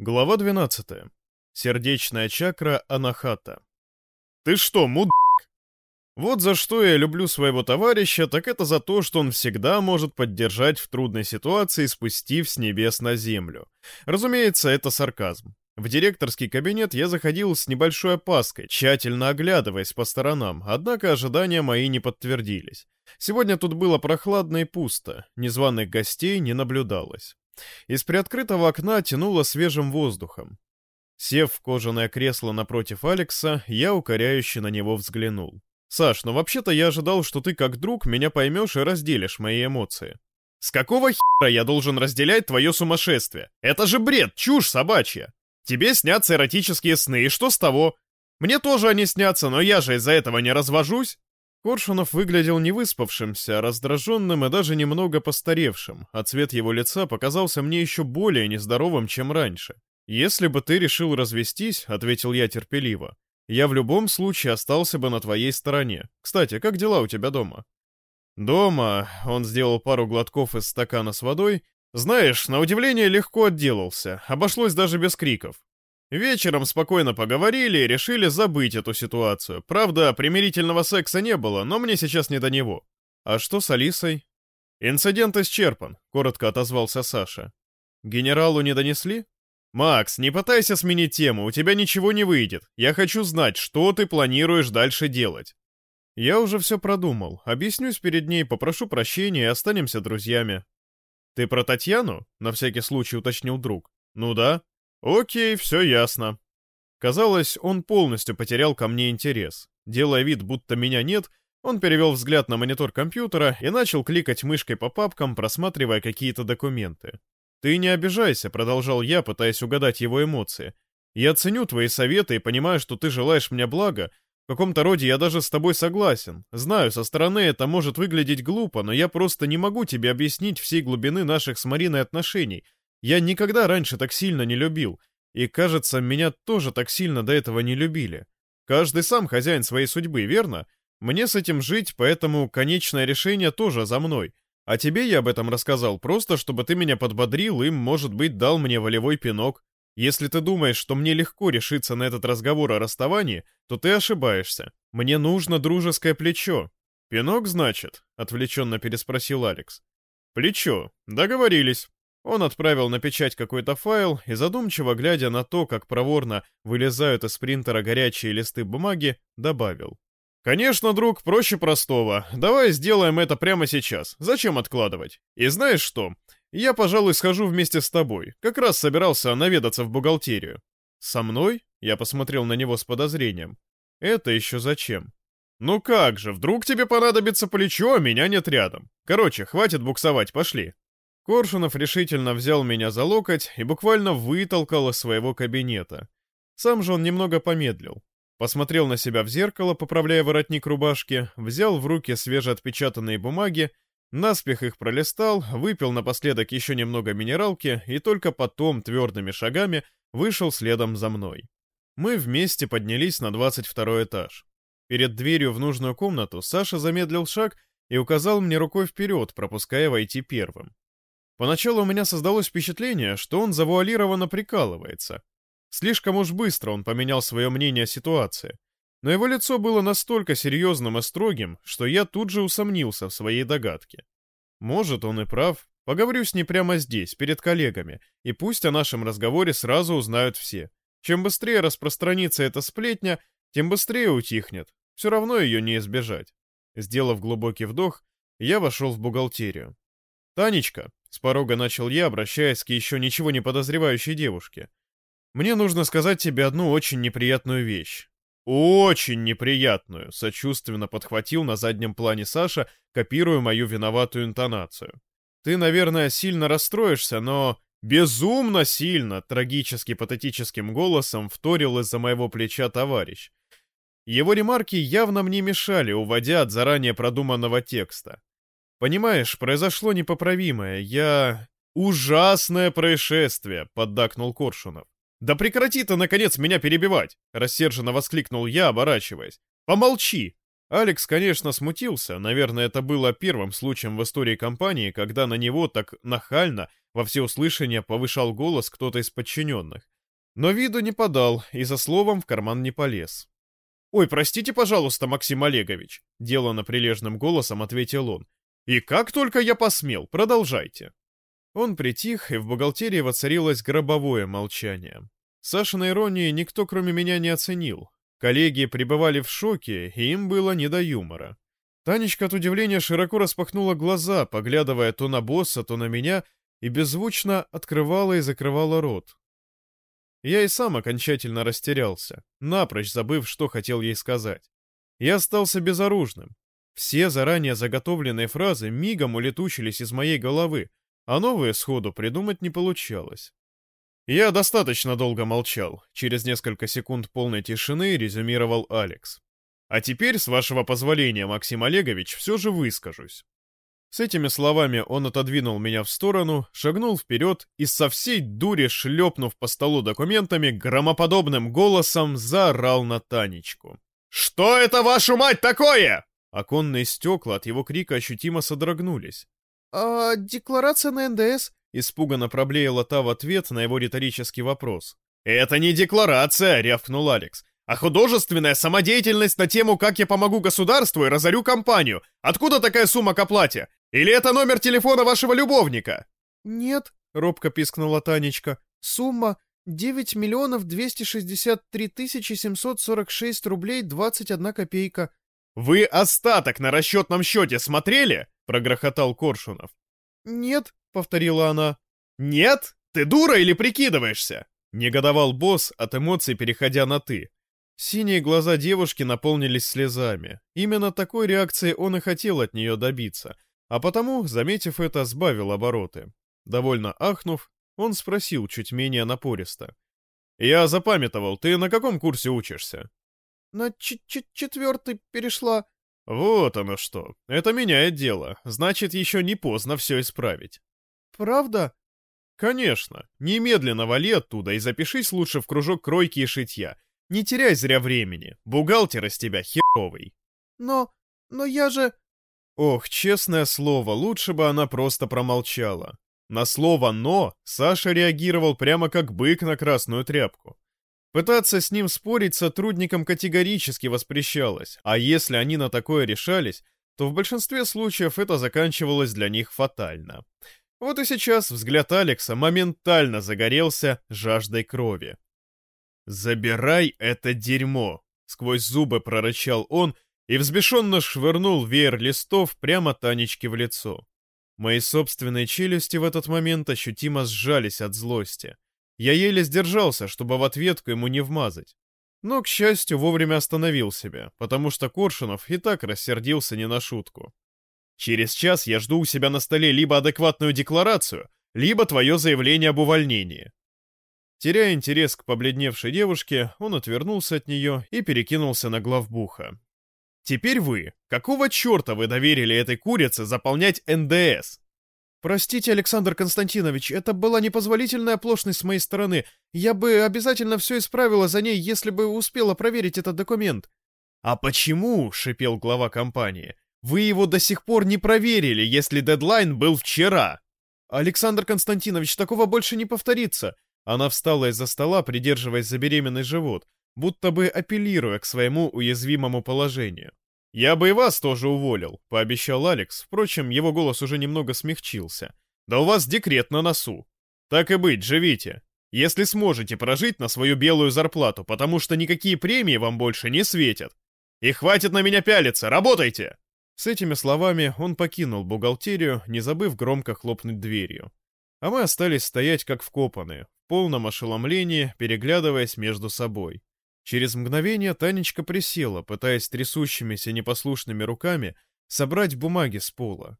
Глава 12. Сердечная чакра Анахата. «Ты что, муд...» Вот за что я люблю своего товарища, так это за то, что он всегда может поддержать в трудной ситуации, спустив с небес на землю. Разумеется, это сарказм. В директорский кабинет я заходил с небольшой опаской, тщательно оглядываясь по сторонам, однако ожидания мои не подтвердились. Сегодня тут было прохладно и пусто, незваных гостей не наблюдалось. Из приоткрытого окна тянуло свежим воздухом. Сев в кожаное кресло напротив Алекса, я укоряюще на него взглянул. «Саш, ну вообще-то я ожидал, что ты как друг меня поймешь и разделишь мои эмоции». «С какого хера я должен разделять твое сумасшествие? Это же бред, чушь собачья! Тебе снятся эротические сны, и что с того? Мне тоже они снятся, но я же из-за этого не развожусь!» Коршунов выглядел не выспавшимся, а раздраженным и даже немного постаревшим, а цвет его лица показался мне еще более нездоровым, чем раньше. «Если бы ты решил развестись», — ответил я терпеливо, — «я в любом случае остался бы на твоей стороне. Кстати, как дела у тебя дома?» «Дома...» — он сделал пару глотков из стакана с водой. «Знаешь, на удивление легко отделался, обошлось даже без криков. Вечером спокойно поговорили и решили забыть эту ситуацию. Правда, примирительного секса не было, но мне сейчас не до него. А что с Алисой? Инцидент исчерпан, коротко отозвался Саша. Генералу не донесли? Макс, не пытайся сменить тему, у тебя ничего не выйдет. Я хочу знать, что ты планируешь дальше делать. Я уже все продумал. Объяснюсь перед ней, попрошу прощения и останемся друзьями. Ты про Татьяну? На всякий случай уточнил друг. Ну да. «Окей, все ясно». Казалось, он полностью потерял ко мне интерес. Делая вид, будто меня нет, он перевел взгляд на монитор компьютера и начал кликать мышкой по папкам, просматривая какие-то документы. «Ты не обижайся», — продолжал я, пытаясь угадать его эмоции. «Я ценю твои советы и понимаю, что ты желаешь мне блага. В каком-то роде я даже с тобой согласен. Знаю, со стороны это может выглядеть глупо, но я просто не могу тебе объяснить всей глубины наших с Мариной отношений, я никогда раньше так сильно не любил, и, кажется, меня тоже так сильно до этого не любили. Каждый сам хозяин своей судьбы, верно? Мне с этим жить, поэтому конечное решение тоже за мной. А тебе я об этом рассказал, просто чтобы ты меня подбодрил и, может быть, дал мне волевой пинок. Если ты думаешь, что мне легко решиться на этот разговор о расставании, то ты ошибаешься. Мне нужно дружеское плечо. Пинок, значит? Отвлеченно переспросил Алекс. Плечо. Договорились. Он отправил на печать какой-то файл и, задумчиво глядя на то, как проворно вылезают из принтера горячие листы бумаги, добавил. «Конечно, друг, проще простого. Давай сделаем это прямо сейчас. Зачем откладывать? И знаешь что? Я, пожалуй, схожу вместе с тобой. Как раз собирался наведаться в бухгалтерию». «Со мной?» — я посмотрел на него с подозрением. «Это еще зачем?» «Ну как же, вдруг тебе понадобится плечо, а меня нет рядом. Короче, хватит буксовать, пошли». Коршунов решительно взял меня за локоть и буквально вытолкал из своего кабинета. Сам же он немного помедлил. Посмотрел на себя в зеркало, поправляя воротник рубашки, взял в руки свежеотпечатанные бумаги, наспех их пролистал, выпил напоследок еще немного минералки и только потом твердыми шагами вышел следом за мной. Мы вместе поднялись на 22 этаж. Перед дверью в нужную комнату Саша замедлил шаг и указал мне рукой вперед, пропуская войти первым. Поначалу у меня создалось впечатление, что он завуалированно прикалывается. Слишком уж быстро он поменял свое мнение о ситуации. Но его лицо было настолько серьезным и строгим, что я тут же усомнился в своей догадке. Может, он и прав. Поговорю с ней прямо здесь, перед коллегами, и пусть о нашем разговоре сразу узнают все. Чем быстрее распространится эта сплетня, тем быстрее утихнет. Все равно ее не избежать. Сделав глубокий вдох, я вошел в бухгалтерию. «Танечка», — с порога начал я, обращаясь к еще ничего не подозревающей девушке, «мне нужно сказать тебе одну очень неприятную вещь». «Очень неприятную», — сочувственно подхватил на заднем плане Саша, копируя мою виноватую интонацию. «Ты, наверное, сильно расстроишься, но...» «Безумно сильно!» — трагически патетическим голосом вторил из-за моего плеча товарищ. Его ремарки явно мне мешали, уводя от заранее продуманного текста. Понимаешь, произошло непоправимое. Я... Ужасное происшествие, поддакнул Коршунов. Да прекрати ты, наконец, меня перебивать! Рассерженно воскликнул я, оборачиваясь. Помолчи! Алекс, конечно, смутился. Наверное, это было первым случаем в истории компании, когда на него так нахально Во всеуслышание повышал голос кто-то из подчиненных. Но виду не подал и за словом в карман не полез. «Ой, простите, пожалуйста, Максим Олегович», — делано прилежным голосом ответил он. «И как только я посмел, продолжайте». Он притих, и в бухгалтерии воцарилось гробовое молчание. Сашиной иронии никто, кроме меня, не оценил. Коллеги пребывали в шоке, и им было не до юмора. Танечка от удивления широко распахнула глаза, поглядывая то на босса, то на меня, и беззвучно открывала и закрывала рот. Я и сам окончательно растерялся, напрочь забыв, что хотел ей сказать. Я остался безоружным. Все заранее заготовленные фразы мигом улетучились из моей головы, а новые сходу придумать не получалось. Я достаточно долго молчал. Через несколько секунд полной тишины резюмировал Алекс. А теперь, с вашего позволения, Максим Олегович, все же выскажусь. С этими словами он отодвинул меня в сторону, шагнул вперед и со всей дури, шлепнув по столу документами, громоподобным голосом заорал на Танечку. «Что это, вашу мать, такое?» Оконные стекла от его крика ощутимо содрогнулись. «А декларация на НДС?» Испуганно проблеяла та в ответ на его риторический вопрос. «Это не декларация!» — рявкнул Алекс а художественная самодеятельность на тему «Как я помогу государству и разорю компанию». Откуда такая сумма к оплате? Или это номер телефона вашего любовника?» «Нет», — робко пискнула Танечка. «Сумма 9 миллионов 263 тысячи 746 рублей 21 копейка». «Вы остаток на расчетном счете смотрели?» — прогрохотал Коршунов. «Нет», — повторила она. «Нет? Ты дура или прикидываешься?» Негодовал босс, от эмоций переходя на «ты». Синие глаза девушки наполнились слезами. Именно такой реакции он и хотел от нее добиться, а потому, заметив это, сбавил обороты. Довольно ахнув, он спросил чуть менее напористо. «Я запамятовал, ты на каком курсе учишься?» «На четвертый перешла». «Вот оно что. Это меняет дело. Значит, еще не поздно все исправить». «Правда?» «Конечно. Немедленно вали оттуда и запишись лучше в кружок кройки и шитья. Не теряй зря времени. Бухгалтер из тебя херовый. Но... но я же... Ох, честное слово, лучше бы она просто промолчала. На слово «но» Саша реагировал прямо как бык на красную тряпку. Пытаться с ним спорить сотрудникам категорически воспрещалось, а если они на такое решались, то в большинстве случаев это заканчивалось для них фатально. Вот и сейчас взгляд Алекса моментально загорелся жаждой крови. «Забирай это дерьмо!» — сквозь зубы прорычал он и взбешенно швырнул веер листов прямо Танечке в лицо. Мои собственные челюсти в этот момент ощутимо сжались от злости. Я еле сдержался, чтобы в ответку ему не вмазать. Но, к счастью, вовремя остановил себя, потому что Коршунов и так рассердился не на шутку. «Через час я жду у себя на столе либо адекватную декларацию, либо твое заявление об увольнении. Теряя интерес к побледневшей девушке, он отвернулся от нее и перекинулся на главбуха. «Теперь вы. Какого черта вы доверили этой курице заполнять НДС?» «Простите, Александр Константинович, это была непозволительная оплошность с моей стороны. Я бы обязательно все исправила за ней, если бы успела проверить этот документ». «А почему?» — шипел глава компании. «Вы его до сих пор не проверили, если дедлайн был вчера!» «Александр Константинович, такого больше не повторится. Она встала из-за стола, придерживаясь за беременный живот, будто бы апеллируя к своему уязвимому положению. «Я бы и вас тоже уволил», — пообещал Алекс, впрочем, его голос уже немного смягчился. «Да у вас декрет на носу. Так и быть, живите. Если сможете прожить на свою белую зарплату, потому что никакие премии вам больше не светят. И хватит на меня пялиться, работайте!» С этими словами он покинул бухгалтерию, не забыв громко хлопнуть дверью. А мы остались стоять как вкопанные, в полном ошеломлении, переглядываясь между собой. Через мгновение Танечка присела, пытаясь трясущимися непослушными руками собрать бумаги с пола.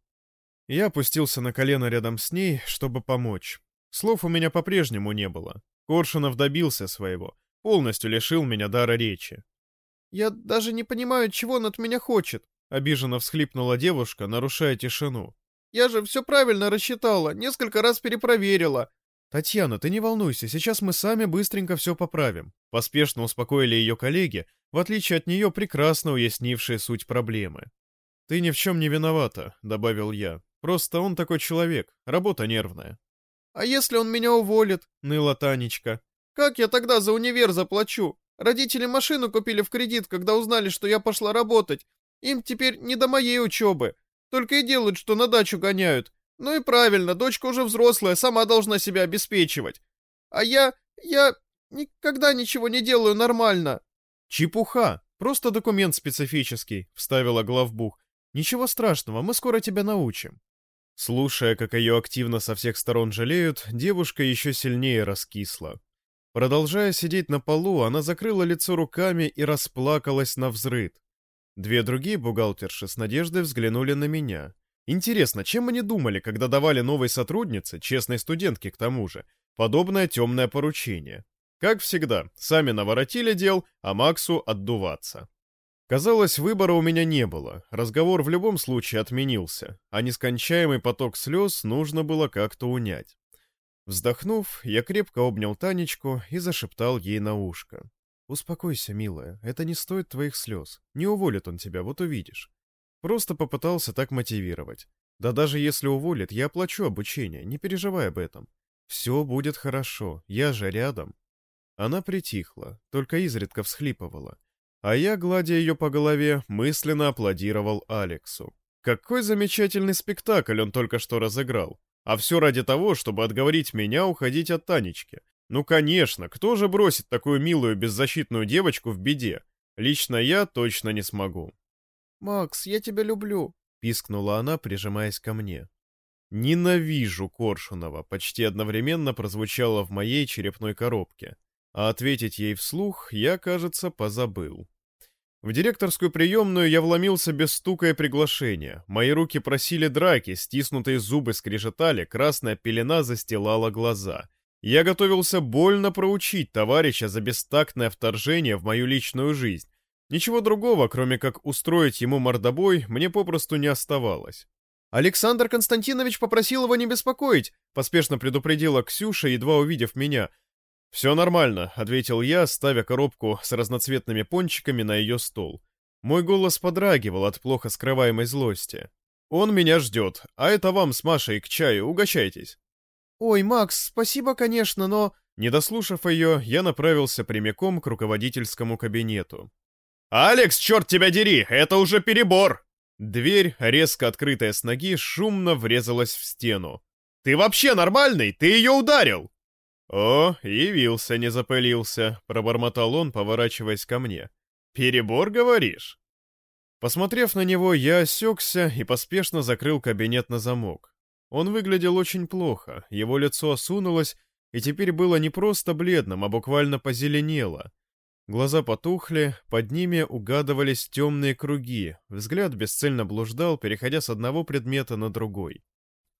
Я опустился на колено рядом с ней, чтобы помочь. Слов у меня по-прежнему не было. Коршунов добился своего, полностью лишил меня дара речи. «Я даже не понимаю, чего он от меня хочет», — обиженно всхлипнула девушка, нарушая тишину. «Я же все правильно рассчитала, несколько раз перепроверила. «Татьяна, ты не волнуйся, сейчас мы сами быстренько все поправим», — поспешно успокоили ее коллеги, в отличие от нее прекрасно уяснившие суть проблемы. «Ты ни в чем не виновата», — добавил я. «Просто он такой человек, работа нервная». «А если он меня уволит?» — ныла Танечка. «Как я тогда за универ заплачу? Родители машину купили в кредит, когда узнали, что я пошла работать. Им теперь не до моей учебы. Только и делают, что на дачу гоняют. Ну и правильно, дочка уже взрослая, сама должна себя обеспечивать. А я... я никогда ничего не делаю нормально». «Чепуха! Просто документ специфический», — вставила главбух. «Ничего страшного, мы скоро тебя научим». Слушая, как ее активно со всех сторон жалеют, девушка еще сильнее раскисла. Продолжая сидеть на полу, она закрыла лицо руками и расплакалась на взрыд. Две другие бухгалтерши с надеждой взглянули на меня. Интересно, чем они думали, когда давали новой сотруднице, честной студентке к тому же, подобное темное поручение? Как всегда, сами наворотили дел, а Максу отдуваться. Казалось, выбора у меня не было, разговор в любом случае отменился, а нескончаемый поток слез нужно было как-то унять. Вздохнув, я крепко обнял Танечку и зашептал ей на ушко. «Успокойся, милая, это не стоит твоих слез. Не уволит он тебя, вот увидишь». Просто попытался так мотивировать. Да даже если уволит, я оплачу обучение, не переживай об этом. Все будет хорошо, я же рядом. Она притихла, только изредка всхлипывала. А я, гладя ее по голове, мысленно аплодировал Алексу. Какой замечательный спектакль он только что разыграл. А все ради того, чтобы отговорить меня уходить от Танечки. Ну, конечно, кто же бросит такую милую беззащитную девочку в беде? Лично я точно не смогу. «Макс, я тебя люблю», — пискнула она, прижимаясь ко мне. «Ненавижу Коршунова», почти одновременно прозвучало в моей черепной коробке. А ответить ей вслух я, кажется, позабыл. В директорскую приемную я вломился без стука и приглашения. Мои руки просили драки, стиснутые зубы скрежетали, красная пелена застилала глаза. Я готовился больно проучить товарища за бестактное вторжение в мою личную жизнь. Ничего другого, кроме как устроить ему мордобой, мне попросту не оставалось. «Александр Константинович попросил его не беспокоить», поспешно предупредила Ксюша, едва увидев меня — «Все нормально», — ответил я, ставя коробку с разноцветными пончиками на ее стол. Мой голос подрагивал от плохо скрываемой злости. «Он меня ждет, а это вам с Машей к чаю, угощайтесь». «Ой, Макс, спасибо, конечно, но...» Не дослушав ее, я направился прямиком к руководительскому кабинету. «Алекс, черт тебя дери, это уже перебор!» Дверь, резко открытая с ноги, шумно врезалась в стену. «Ты вообще нормальный? Ты ее ударил!» «О, явился, не запылился», — пробормотал он, поворачиваясь ко мне. «Перебор, говоришь?» Посмотрев на него, я осекся и поспешно закрыл кабинет на замок. Он выглядел очень плохо, его лицо осунулось и теперь было не просто бледным, а буквально позеленело. Глаза потухли, под ними угадывались темные круги, взгляд бесцельно блуждал, переходя с одного предмета на другой.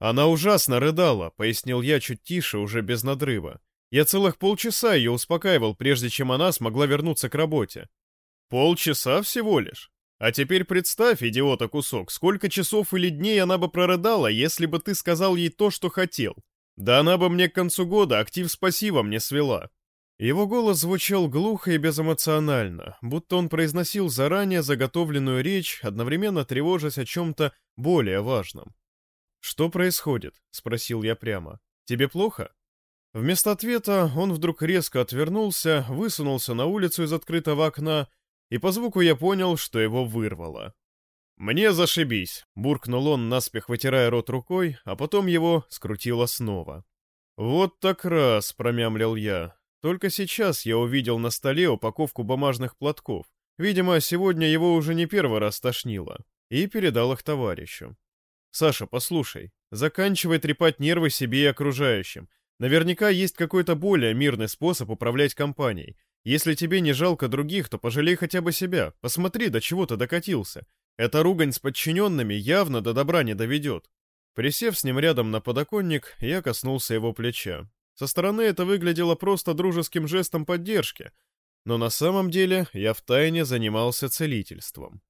«Она ужасно рыдала», — пояснил я чуть тише, уже без надрыва. «Я целых полчаса ее успокаивал, прежде чем она смогла вернуться к работе». «Полчаса всего лишь? А теперь представь, идиота кусок, сколько часов или дней она бы прорыдала, если бы ты сказал ей то, что хотел. Да она бы мне к концу года актив с пассивом не свела». Его голос звучал глухо и безэмоционально, будто он произносил заранее заготовленную речь, одновременно тревожась о чем-то более важном. «Что происходит?» — спросил я прямо. «Тебе плохо?» Вместо ответа он вдруг резко отвернулся, высунулся на улицу из открытого окна, и по звуку я понял, что его вырвало. «Мне зашибись!» — буркнул он, наспех вытирая рот рукой, а потом его скрутило снова. «Вот так раз!» — промямлил я. Только сейчас я увидел на столе упаковку бумажных платков. Видимо, сегодня его уже не первый раз тошнило. И передал их товарищу. Саша, послушай, заканчивай трепать нервы себе и окружающим. Наверняка есть какой-то более мирный способ управлять компанией. Если тебе не жалко других, то пожалей хотя бы себя. Посмотри, до чего ты докатился. Эта ругань с подчиненными явно до добра не доведет. Присев с ним рядом на подоконник, я коснулся его плеча. Со стороны это выглядело просто дружеским жестом поддержки, но на самом деле я втайне занимался целительством.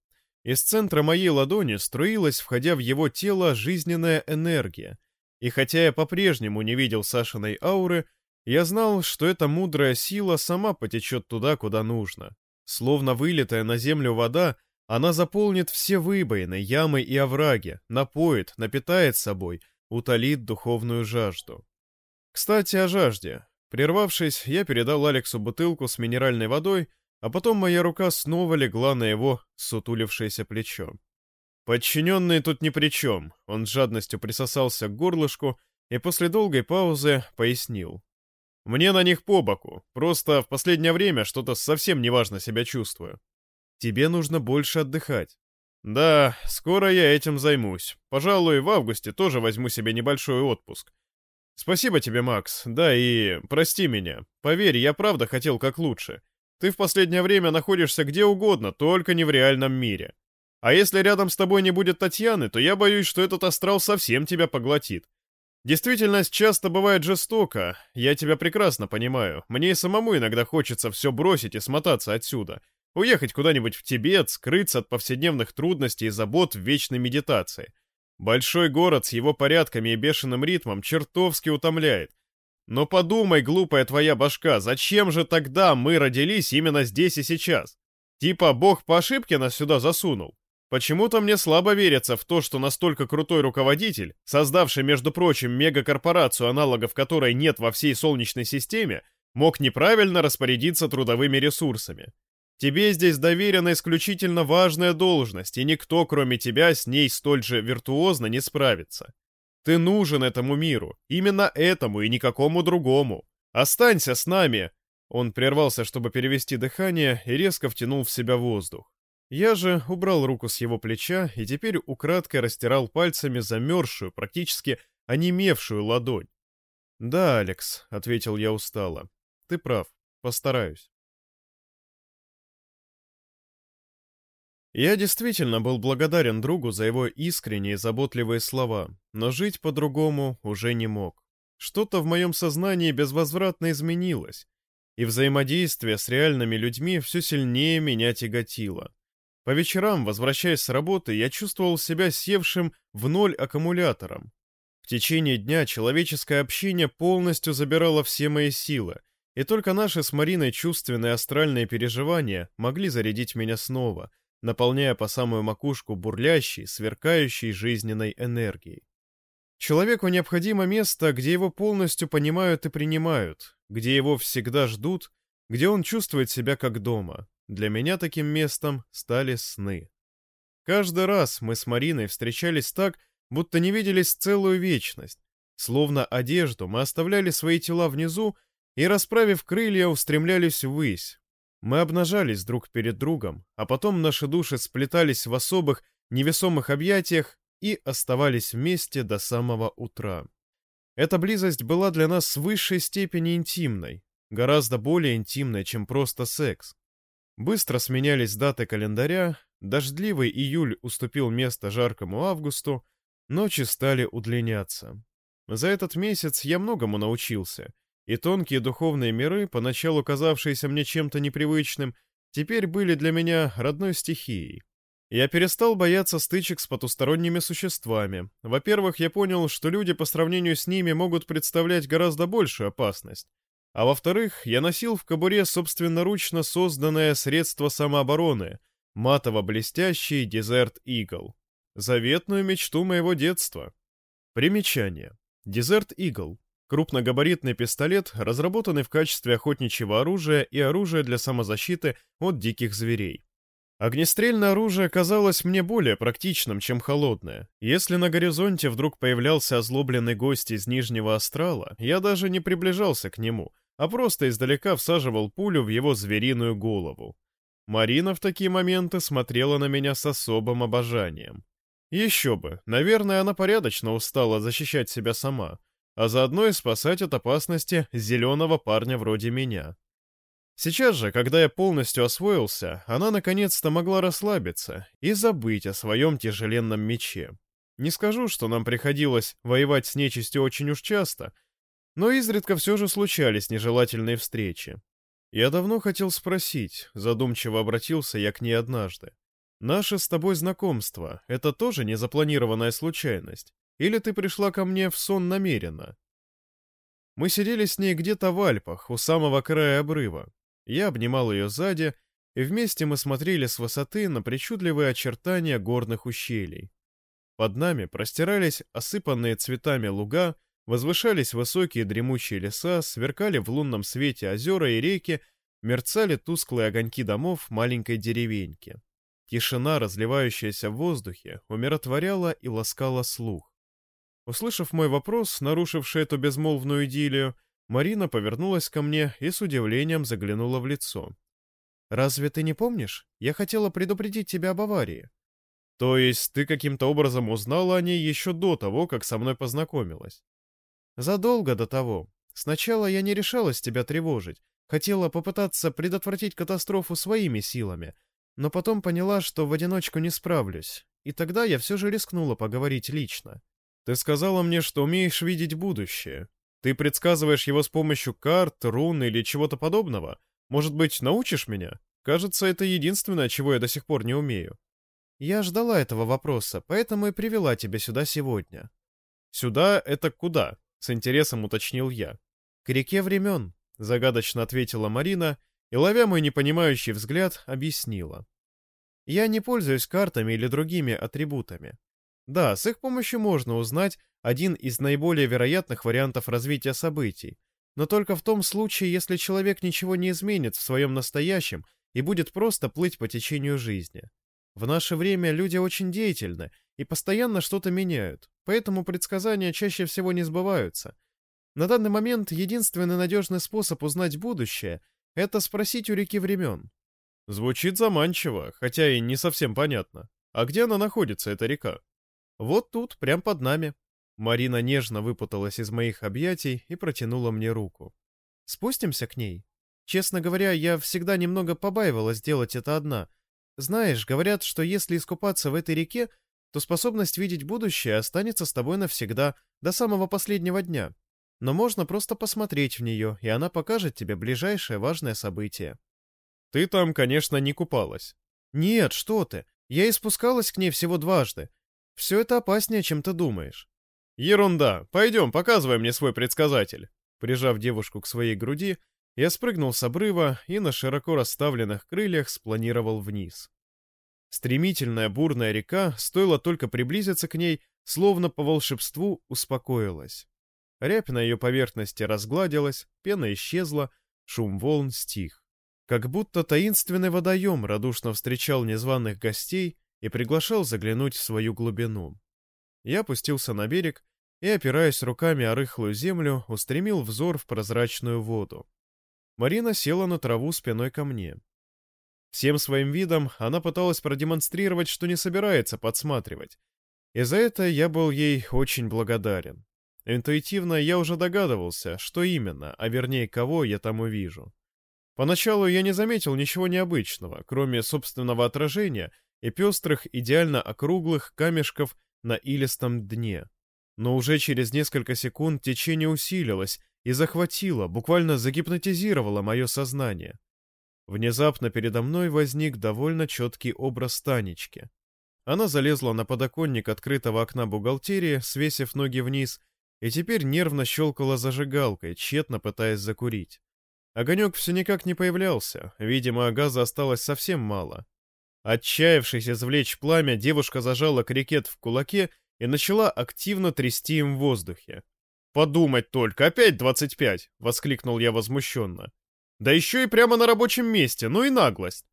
Из центра моей ладони струилась, входя в его тело, жизненная энергия. И хотя я по-прежнему не видел Сашиной ауры, я знал, что эта мудрая сила сама потечет туда, куда нужно. Словно вылетая на землю вода, она заполнит все выбоины, ямы и овраги, напоит, напитает собой, утолит духовную жажду. Кстати, о жажде. Прервавшись, я передал Алексу бутылку с минеральной водой, а потом моя рука снова легла на его сутулившееся плечо. Подчиненный тут ни при чем. Он с жадностью присосался к горлышку и после долгой паузы пояснил. Мне на них по боку, просто в последнее время что-то совсем неважно себя чувствую. Тебе нужно больше отдыхать. Да, скоро я этим займусь. Пожалуй, в августе тоже возьму себе небольшой отпуск. Спасибо тебе, Макс. Да, и прости меня. Поверь, я правда хотел как лучше. Ты в последнее время находишься где угодно, только не в реальном мире. А если рядом с тобой не будет Татьяны, то я боюсь, что этот астрал совсем тебя поглотит. Действительность часто бывает жестока, я тебя прекрасно понимаю. Мне и самому иногда хочется все бросить и смотаться отсюда. Уехать куда-нибудь в Тибет, скрыться от повседневных трудностей и забот в вечной медитации. Большой город с его порядками и бешеным ритмом чертовски утомляет. Но подумай, глупая твоя башка, зачем же тогда мы родились именно здесь и сейчас? Типа Бог по ошибке нас сюда засунул? Почему-то мне слабо верится в то, что настолько крутой руководитель, создавший, между прочим, мегакорпорацию, аналогов которой нет во всей Солнечной системе, мог неправильно распорядиться трудовыми ресурсами. Тебе здесь доверена исключительно важная должность, и никто, кроме тебя, с ней столь же виртуозно не справится. Ты нужен этому миру, именно этому и никакому другому. Останься с нами!» Он прервался, чтобы перевести дыхание, и резко втянул в себя воздух. Я же убрал руку с его плеча и теперь украдкой растирал пальцами замерзшую, практически онемевшую ладонь. «Да, Алекс», — ответил я устало. «Ты прав. Постараюсь». Я действительно был благодарен другу за его искренние заботливые слова, но жить по-другому уже не мог. Что-то в моем сознании безвозвратно изменилось, и взаимодействие с реальными людьми все сильнее меня тяготило. По вечерам, возвращаясь с работы, я чувствовал себя севшим в ноль аккумулятором. В течение дня человеческое общение полностью забирало все мои силы, и только наши с Мариной чувственные астральные переживания могли зарядить меня снова, наполняя по самую макушку бурлящей, сверкающей жизненной энергией. Человеку необходимо место, где его полностью понимают и принимают, где его всегда ждут, где он чувствует себя как дома. Для меня таким местом стали сны. Каждый раз мы с Мариной встречались так, будто не виделись целую вечность. Словно одежду мы оставляли свои тела внизу и, расправив крылья, устремлялись ввысь. Мы обнажались друг перед другом, а потом наши души сплетались в особых, невесомых объятиях и оставались вместе до самого утра. Эта близость была для нас в высшей степени интимной, гораздо более интимной, чем просто секс. Быстро сменялись даты календаря, дождливый июль уступил место жаркому августу, ночи стали удлиняться. За этот месяц я многому научился, и тонкие духовные миры, поначалу казавшиеся мне чем-то непривычным, теперь были для меня родной стихией. Я перестал бояться стычек с потусторонними существами. Во-первых, я понял, что люди по сравнению с ними могут представлять гораздо большую опасность. А во-вторых, я носил в кобуре собственноручно созданное средство самообороны, матово-блестящий Desert Eagle. Заветную мечту моего детства. Примечание. Desert Eagle. Крупногабаритный пистолет, разработанный в качестве охотничьего оружия и оружия для самозащиты от диких зверей. Огнестрельное оружие казалось мне более практичным, чем холодное. Если на горизонте вдруг появлялся озлобленный гость из Нижнего Астрала, я даже не приближался к нему — а просто издалека всаживал пулю в его звериную голову. Марина в такие моменты смотрела на меня с особым обожанием. Еще бы, наверное, она порядочно устала защищать себя сама, а заодно и спасать от опасности зеленого парня вроде меня. Сейчас же, когда я полностью освоился, она наконец-то могла расслабиться и забыть о своем тяжеленном мече. Не скажу, что нам приходилось воевать с нечистью очень уж часто, но изредка все же случались нежелательные встречи. Я давно хотел спросить, задумчиво обратился я к ней однажды. Наше с тобой знакомство — это тоже незапланированная случайность? Или ты пришла ко мне в сон намеренно? Мы сидели с ней где-то в Альпах, у самого края обрыва. Я обнимал ее сзади, и вместе мы смотрели с высоты на причудливые очертания горных ущелий. Под нами простирались осыпанные цветами луга, Возвышались высокие дремучие леса, сверкали в лунном свете озера и реки, мерцали тусклые огоньки домов маленькой деревеньки. Тишина, разливающаяся в воздухе, умиротворяла и ласкала слух. Услышав мой вопрос, нарушивший эту безмолвную идиллию, Марина повернулась ко мне и с удивлением заглянула в лицо. «Разве ты не помнишь? Я хотела предупредить тебя об аварии». «То есть ты каким-то образом узнала о ней еще до того, как со мной познакомилась?» «Задолго до того. Сначала я не решалась тебя тревожить, хотела попытаться предотвратить катастрофу своими силами, но потом поняла, что в одиночку не справлюсь, и тогда я все же рискнула поговорить лично. Ты сказала мне, что умеешь видеть будущее. Ты предсказываешь его с помощью карт, рун или чего-то подобного? Может быть, научишь меня? Кажется, это единственное, чего я до сих пор не умею. Я ждала этого вопроса, поэтому и привела тебя сюда сегодня. Сюда — это куда? С интересом уточнил я. К реке времен, загадочно ответила Марина и, ловя мой непонимающий взгляд, объяснила. Я не пользуюсь картами или другими атрибутами. Да, с их помощью можно узнать один из наиболее вероятных вариантов развития событий, но только в том случае, если человек ничего не изменит в своем настоящем и будет просто плыть по течению жизни. В наше время люди очень деятельны и постоянно что-то меняют, поэтому предсказания чаще всего не сбываются. На данный момент единственный надежный способ узнать будущее — это спросить у реки времен. Звучит заманчиво, хотя и не совсем понятно. А где она находится, эта река? Вот тут, прям под нами. Марина нежно выпуталась из моих объятий и протянула мне руку. Спустимся к ней? Честно говоря, я всегда немного побаивалась делать это одна. Знаешь, говорят, что если искупаться в этой реке, то способность видеть будущее останется с тобой навсегда, до самого последнего дня. Но можно просто посмотреть в нее, и она покажет тебе ближайшее важное событие. Ты там, конечно, не купалась. Нет, что ты. Я и спускалась к ней всего дважды. Все это опаснее, чем ты думаешь. Ерунда. Пойдем, показывай мне свой предсказатель. Прижав девушку к своей груди, я спрыгнул с обрыва и на широко расставленных крыльях спланировал вниз. Стремительная бурная река, стоило только приблизиться к ней, словно по волшебству успокоилась. Рябь на ее поверхности разгладилась, пена исчезла, шум волн стих. Как будто таинственный водоем радушно встречал незваных гостей и приглашал заглянуть в свою глубину. Я опустился на берег и, опираясь руками о рыхлую землю, устремил взор в прозрачную воду. Марина села на траву спиной ко мне. Всем своим видом она пыталась продемонстрировать, что не собирается подсматривать, и за это я был ей очень благодарен. Интуитивно я уже догадывался, что именно, а вернее кого я там увижу. Поначалу я не заметил ничего необычного, кроме собственного отражения и пестрых, идеально округлых камешков на илистом дне. Но уже через несколько секунд течение усилилось и захватило, буквально загипнотизировало мое сознание. Внезапно передо мной возник довольно четкий образ Танечки. Она залезла на подоконник открытого окна бухгалтерии, свесив ноги вниз, и теперь нервно щелкала зажигалкой, тщетно пытаясь закурить. Огонек все никак не появлялся, видимо, газа осталось совсем мало. Отчаявшись извлечь пламя, девушка зажала крикет в кулаке и начала активно трясти им в воздухе. «Подумать только, опять двадцать пять!» — воскликнул я возмущенно. «Да еще и прямо на рабочем месте, ну и наглость!»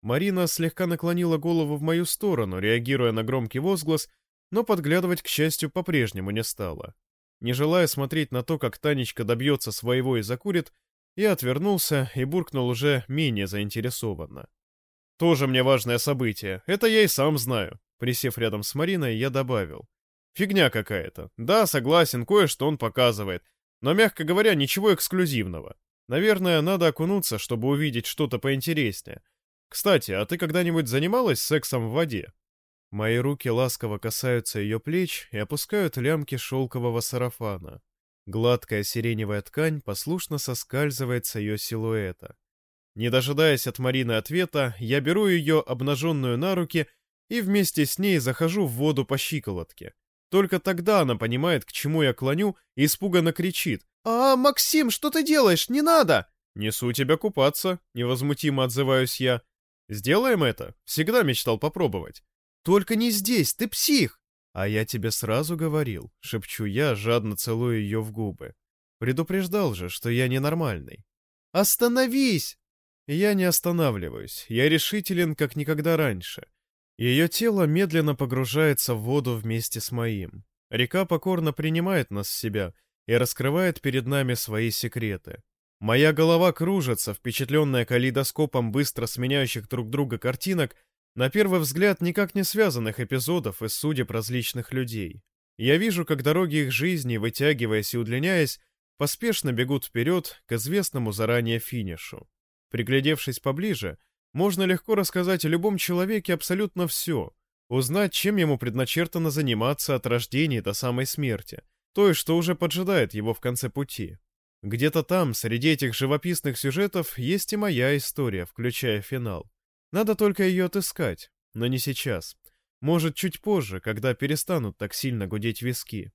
Марина слегка наклонила голову в мою сторону, реагируя на громкий возглас, но подглядывать, к счастью, по-прежнему не стала. Не желая смотреть на то, как Танечка добьется своего и закурит, я отвернулся и буркнул уже менее заинтересованно. Тоже мне важное событие. Это я и сам знаю. Присев рядом с Мариной, я добавил. Фигня какая-то. Да, согласен, кое-что он показывает. Но, мягко говоря, ничего эксклюзивного. Наверное, надо окунуться, чтобы увидеть что-то поинтереснее. Кстати, а ты когда-нибудь занималась сексом в воде? Мои руки ласково касаются ее плеч и опускают лямки шелкового сарафана. Гладкая сиреневая ткань послушно соскальзывает с ее силуэта. Не дожидаясь от Марины ответа, я беру ее обнаженную на руки и вместе с ней захожу в воду по щиколотке. Только тогда она понимает, к чему я клоню, и испуганно кричит. «А, Максим, что ты делаешь? Не надо!» «Несу тебя купаться», — невозмутимо отзываюсь я. «Сделаем это? Всегда мечтал попробовать». «Только не здесь, ты псих!» «А я тебе сразу говорил», — шепчу я, жадно целую ее в губы. «Предупреждал же, что я ненормальный». «Остановись!» Я не останавливаюсь, я решителен, как никогда раньше. Ее тело медленно погружается в воду вместе с моим. Река покорно принимает нас в себя и раскрывает перед нами свои секреты. Моя голова кружится, впечатленная калейдоскопом быстро сменяющих друг друга картинок, на первый взгляд никак не связанных эпизодов из судеб различных людей. Я вижу, как дороги их жизни, вытягиваясь и удлиняясь, поспешно бегут вперед к известному заранее финишу. Приглядевшись поближе, можно легко рассказать о любом человеке абсолютно все, узнать, чем ему предначертано заниматься от рождения до самой смерти, той, что уже поджидает его в конце пути. Где-то там, среди этих живописных сюжетов, есть и моя история, включая финал. Надо только ее отыскать, но не сейчас. Может, чуть позже, когда перестанут так сильно гудеть виски.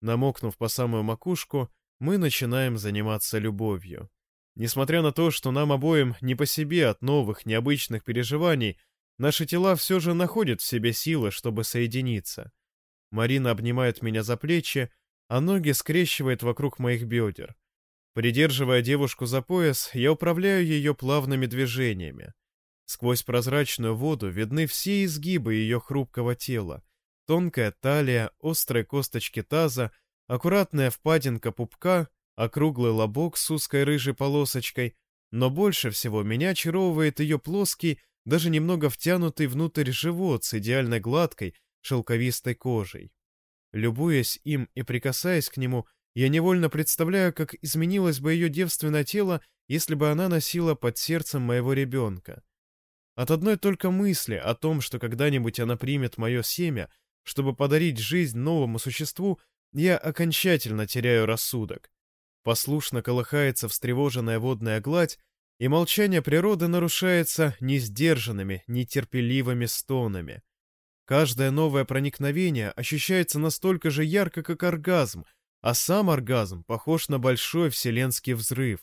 Намокнув по самую макушку, мы начинаем заниматься любовью. Несмотря на то, что нам обоим не по себе от новых, необычных переживаний, наши тела все же находят в себе силы, чтобы соединиться. Марина обнимает меня за плечи, а ноги скрещивает вокруг моих бедер. Придерживая девушку за пояс, я управляю ее плавными движениями. Сквозь прозрачную воду видны все изгибы ее хрупкого тела. Тонкая талия, острые косточки таза, аккуратная впадинка пупка, округлый лобок с узкой рыжей полосочкой, но больше всего меня очаровывает ее плоский, даже немного втянутый внутрь живот с идеально гладкой, шелковистой кожей. Любуясь им и прикасаясь к нему, я невольно представляю, как изменилось бы ее девственное тело, если бы она носила под сердцем моего ребенка. От одной только мысли о том, что когда-нибудь она примет мое семя, чтобы подарить жизнь новому существу, я окончательно теряю рассудок. Послушно колыхается встревоженная водная гладь, и молчание природы нарушается несдержанными, нетерпеливыми стонами. Каждое новое проникновение ощущается настолько же ярко, как оргазм — а сам оргазм похож на большой вселенский взрыв.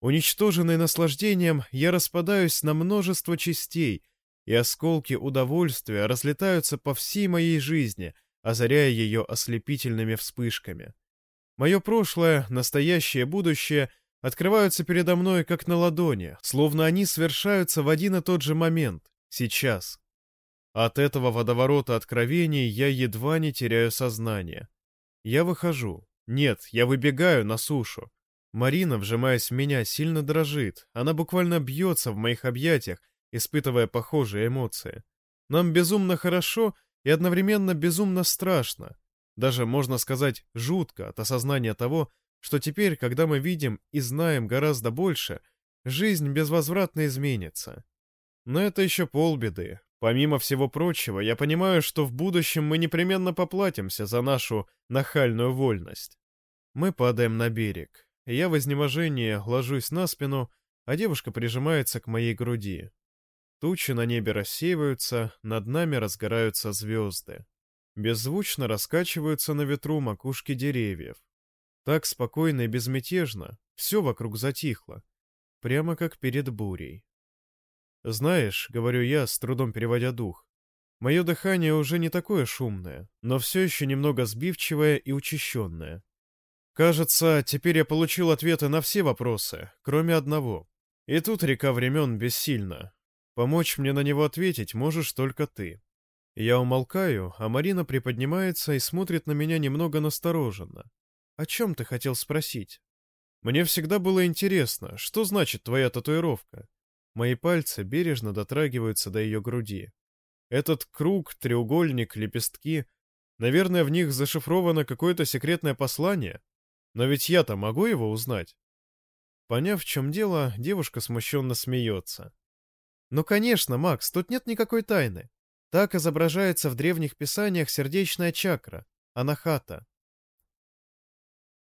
Уничтоженный наслаждением, я распадаюсь на множество частей, и осколки удовольствия разлетаются по всей моей жизни, озаряя ее ослепительными вспышками. Мое прошлое, настоящее, будущее открываются передо мной как на ладони, словно они совершаются в один и тот же момент, сейчас. От этого водоворота откровений я едва не теряю сознание. Я выхожу, нет, я выбегаю на сушу. Марина, вжимаясь в меня, сильно дрожит. Она буквально бьется в моих объятиях, испытывая похожие эмоции. Нам безумно хорошо и одновременно безумно страшно. Даже, можно сказать, жутко от осознания того, что теперь, когда мы видим и знаем гораздо больше, жизнь безвозвратно изменится. Но это еще полбеды. Помимо всего прочего, я понимаю, что в будущем мы непременно поплатимся за нашу нахальную вольность. Мы падаем на берег. Я в изнеможении ложусь на спину, а девушка прижимается к моей груди. Тучи на небе рассеиваются, над нами разгораются звезды. Беззвучно раскачиваются на ветру макушки деревьев. Так спокойно и безмятежно, все вокруг затихло, прямо как перед бурей. «Знаешь», — говорю я, с трудом переводя дух, мое дыхание уже не такое шумное, но все еще немного сбивчивое и учащенное. Кажется, теперь я получил ответы на все вопросы, кроме одного. И тут река времен бессильна. Помочь мне на него ответить можешь только ты. Я умолкаю, а Марина приподнимается и смотрит на меня немного настороженно. «О чем ты хотел спросить?» «Мне всегда было интересно, что значит твоя татуировка?» Мои пальцы бережно дотрагиваются до ее груди. Этот круг, треугольник, лепестки... Наверное, в них зашифровано какое-то секретное послание? Но ведь я-то могу его узнать. Поняв, в чем дело, девушка смущенно смеется. Ну, конечно, Макс, тут нет никакой тайны. Так изображается в древних писаниях сердечная чакра, анахата.